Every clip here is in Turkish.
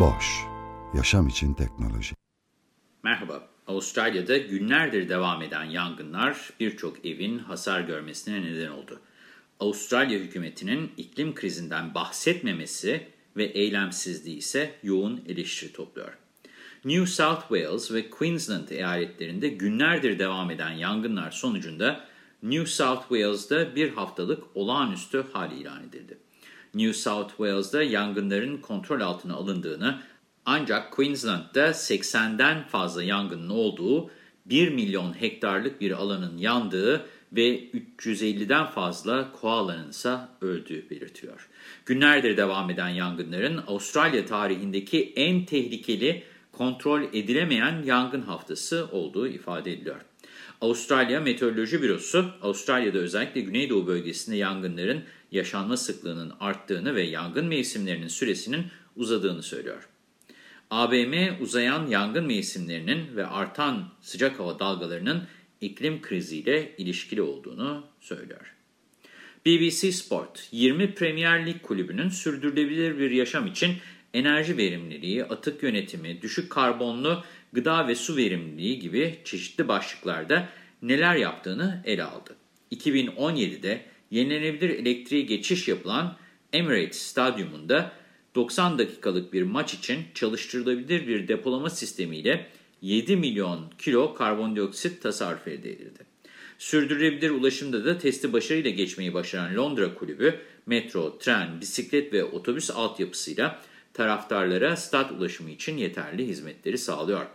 Boş, yaşam için teknoloji. Merhaba, Avustralya'da günlerdir devam eden yangınlar birçok evin hasar görmesine neden oldu. Avustralya hükümetinin iklim krizinden bahsetmemesi ve eylemsizliği ise yoğun eleştiri topluyor. New South Wales ve Queensland eyaletlerinde günlerdir devam eden yangınlar sonucunda New South Wales'da bir haftalık olağanüstü hal ilan edildi. New South Wales'da yangınların kontrol altına alındığını ancak Queensland'da 80'den fazla yangının olduğu 1 milyon hektarlık bir alanın yandığı ve 350'den fazla koalanın ise öldüğü belirtiyor. Günlerdir devam eden yangınların Avustralya tarihindeki en tehlikeli kontrol edilemeyen yangın haftası olduğu ifade ediliyor. Avustralya Meteoroloji Bürosu, Avustralya'da özellikle Güneydoğu bölgesinde yangınların yaşanma sıklığının arttığını ve yangın mevsimlerinin süresinin uzadığını söylüyor. ABM uzayan yangın mevsimlerinin ve artan sıcak hava dalgalarının iklim kriziyle ilişkili olduğunu söylüyor. BBC Sport, 20 Premier Lig kulübünün sürdürülebilir bir yaşam için enerji verimliliği, atık yönetimi, düşük karbonlu gıda ve su verimliliği gibi çeşitli başlıklarda neler yaptığını ele aldı. 2017'de yenilenebilir elektriğe geçiş yapılan Emirates Stadyumunda 90 dakikalık bir maç için çalıştırılabilir bir depolama sistemiyle 7 milyon kilo karbondioksit tasarruf elde edildi. Sürdürülebilir ulaşımda da testi başarıyla geçmeyi başaran Londra Kulübü, metro, tren, bisiklet ve otobüs altyapısıyla taraftarlara stat ulaşımı için yeterli hizmetleri sağlıyor.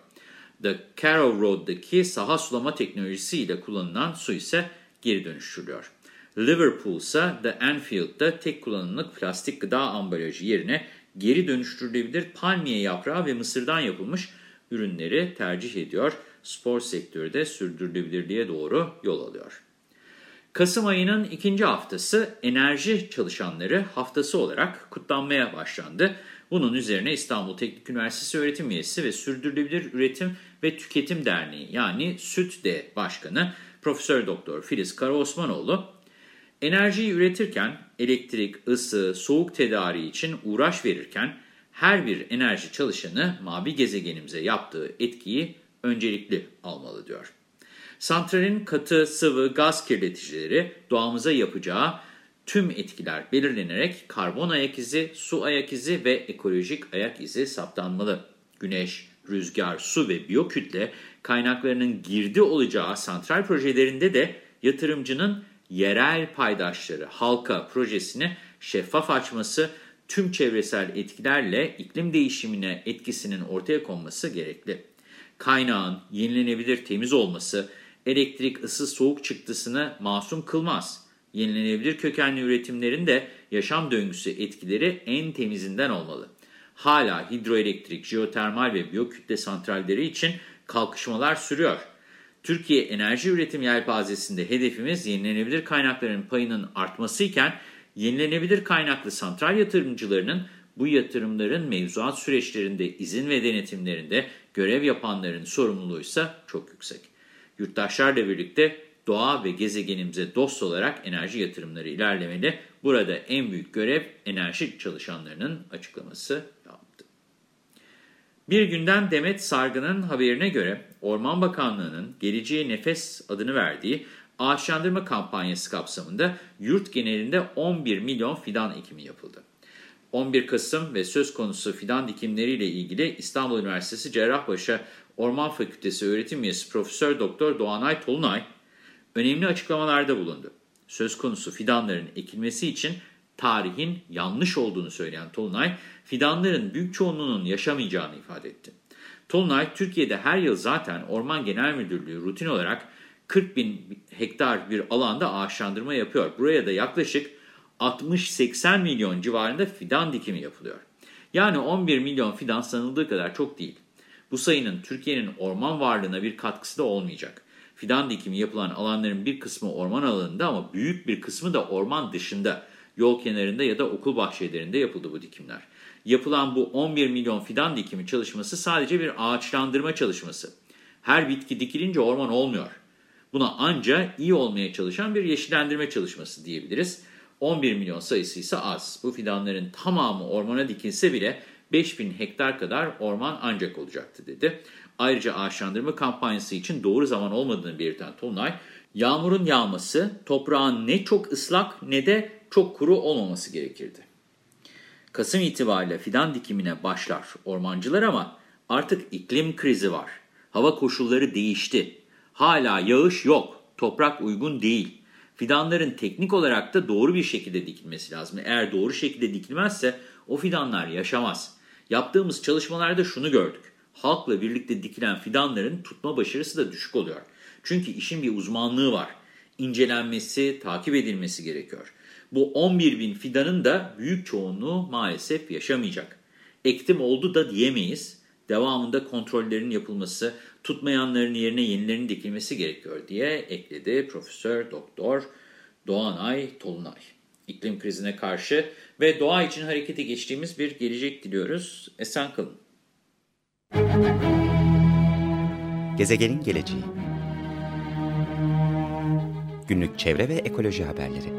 The Carrow Road'daki saha sulama teknolojisiyle kullanılan su ise geri dönüştürülüyor. Liverpool ise The Anfield'da tek kullanımlık plastik gıda ambalajı yerine geri dönüştürülebilir palmiye yaprağı ve mısırdan yapılmış ürünleri tercih ediyor. Spor sektörü de sürdürülebilirliğe doğru yol alıyor. Kasım ayının ikinci haftası enerji çalışanları haftası olarak kutlanmaya başlandı. Bunun üzerine İstanbul Teknik Üniversitesi öğretim üyesi ve Sürdürülebilir Üretim ve Tüketim Derneği yani SÜTDE Başkanı Profesör Doktor Filiz Karaosmanoğlu, enerjiyi üretirken elektrik, ısı, soğuk tedariği için uğraş verirken her bir enerji çalışanı mavi gezegenimize yaptığı etkiyi öncelikli almalı diyor. Santralin katı, sıvı, gaz kirleticileri doğamıza yapacağı tüm etkiler belirlenerek karbon ayak izi, su ayak izi ve ekolojik ayak izi saptanmalı. Güneş, rüzgar, su ve biyokütle kaynaklarının girdi olacağı santral projelerinde de yatırımcının yerel paydaşları halka projesini şeffaf açması, tüm çevresel etkilerle iklim değişimine etkisinin ortaya konması gerekli. Kaynağın yenilenebilir temiz olması, elektrik, ısı, soğuk çıktısını masum kılmaz. Yenilenebilir kökenli üretimlerin de yaşam döngüsü etkileri en temizinden olmalı. Hala hidroelektrik, jeotermal ve biyokütle santralleri için kalkışmalar sürüyor. Türkiye enerji üretim yelpazesinde hedefimiz yenilenebilir kaynakların payının artmasıyken yenilenebilir kaynaklı santral yatırımcılarının bu yatırımların mevzuat süreçlerinde izin ve denetimlerinde görev yapanların sorumluluğuysa çok yüksek. Yurttaşlarla birlikte doğa ve gezegenimize dost olarak enerji yatırımları ilerlemeli. Burada en büyük görev enerji çalışanlarının açıklaması yaptı. Bir günden Demet Sargı'nın haberine göre Orman Bakanlığı'nın Geleceğe Nefes adını verdiği ağaçlandırma kampanyası kapsamında yurt genelinde 11 milyon fidan ekimi yapıldı. 11 Kasım ve söz konusu fidan dikimleriyle ilgili İstanbul Üniversitesi Cerrahpaşa Orman Fakültesi öğretim üyesi Profesör Doktor Doğanay Tolunay önemli açıklamalarda bulundu. Söz konusu fidanların ekilmesi için tarihin yanlış olduğunu söyleyen Tolunay, fidanların büyük çoğunluğunun yaşamayacağını ifade etti. Tolunay, Türkiye'de her yıl zaten Orman Genel Müdürlüğü rutin olarak 40 bin hektar bir alanda ağaçlandırma yapıyor. Buraya da yaklaşık 60-80 milyon civarında fidan dikimi yapılıyor. Yani 11 milyon fidan sanıldığı kadar çok değil. Bu sayının Türkiye'nin orman varlığına bir katkısı da olmayacak. Fidan dikimi yapılan alanların bir kısmı orman alanında ama büyük bir kısmı da orman dışında, yol kenarında ya da okul bahçelerinde yapıldı bu dikimler. Yapılan bu 11 milyon fidan dikimi çalışması sadece bir ağaçlandırma çalışması. Her bitki dikilince orman olmuyor. Buna anca iyi olmaya çalışan bir yeşillendirme çalışması diyebiliriz. 11 milyon sayısı ise az. Bu fidanların tamamı ormana dikilse bile 5000 hektar kadar orman ancak olacaktı dedi. Ayrıca ağaçlandırma kampanyası için doğru zaman olmadığını belirten Tolunay, yağmurun yağması, toprağın ne çok ıslak ne de çok kuru olmaması gerekirdi. Kasım itibariyle fidan dikimine başlar ormancılar ama artık iklim krizi var. Hava koşulları değişti. Hala yağış yok, toprak uygun değil. Fidanların teknik olarak da doğru bir şekilde dikilmesi lazım. Eğer doğru şekilde dikilmezse o fidanlar yaşamaz. Yaptığımız çalışmalarda şunu gördük. Halkla birlikte dikilen fidanların tutma başarısı da düşük oluyor. Çünkü işin bir uzmanlığı var. İncelenmesi, takip edilmesi gerekiyor. Bu 11 bin fidanın da büyük çoğunluğu maalesef yaşamayacak. Ektim oldu da diyemeyiz. Devamında kontrollerin yapılması, tutmayanların yerine yenilerinin dikilmesi gerekiyor diye ekledi Profesör Doktor Doğanay Tolunay. İklim krizine karşı ve doğa için harekete geçtiğimiz bir gelecek diliyoruz. Esen kalın. Gezegenin geleceği Günlük çevre ve ekoloji haberleri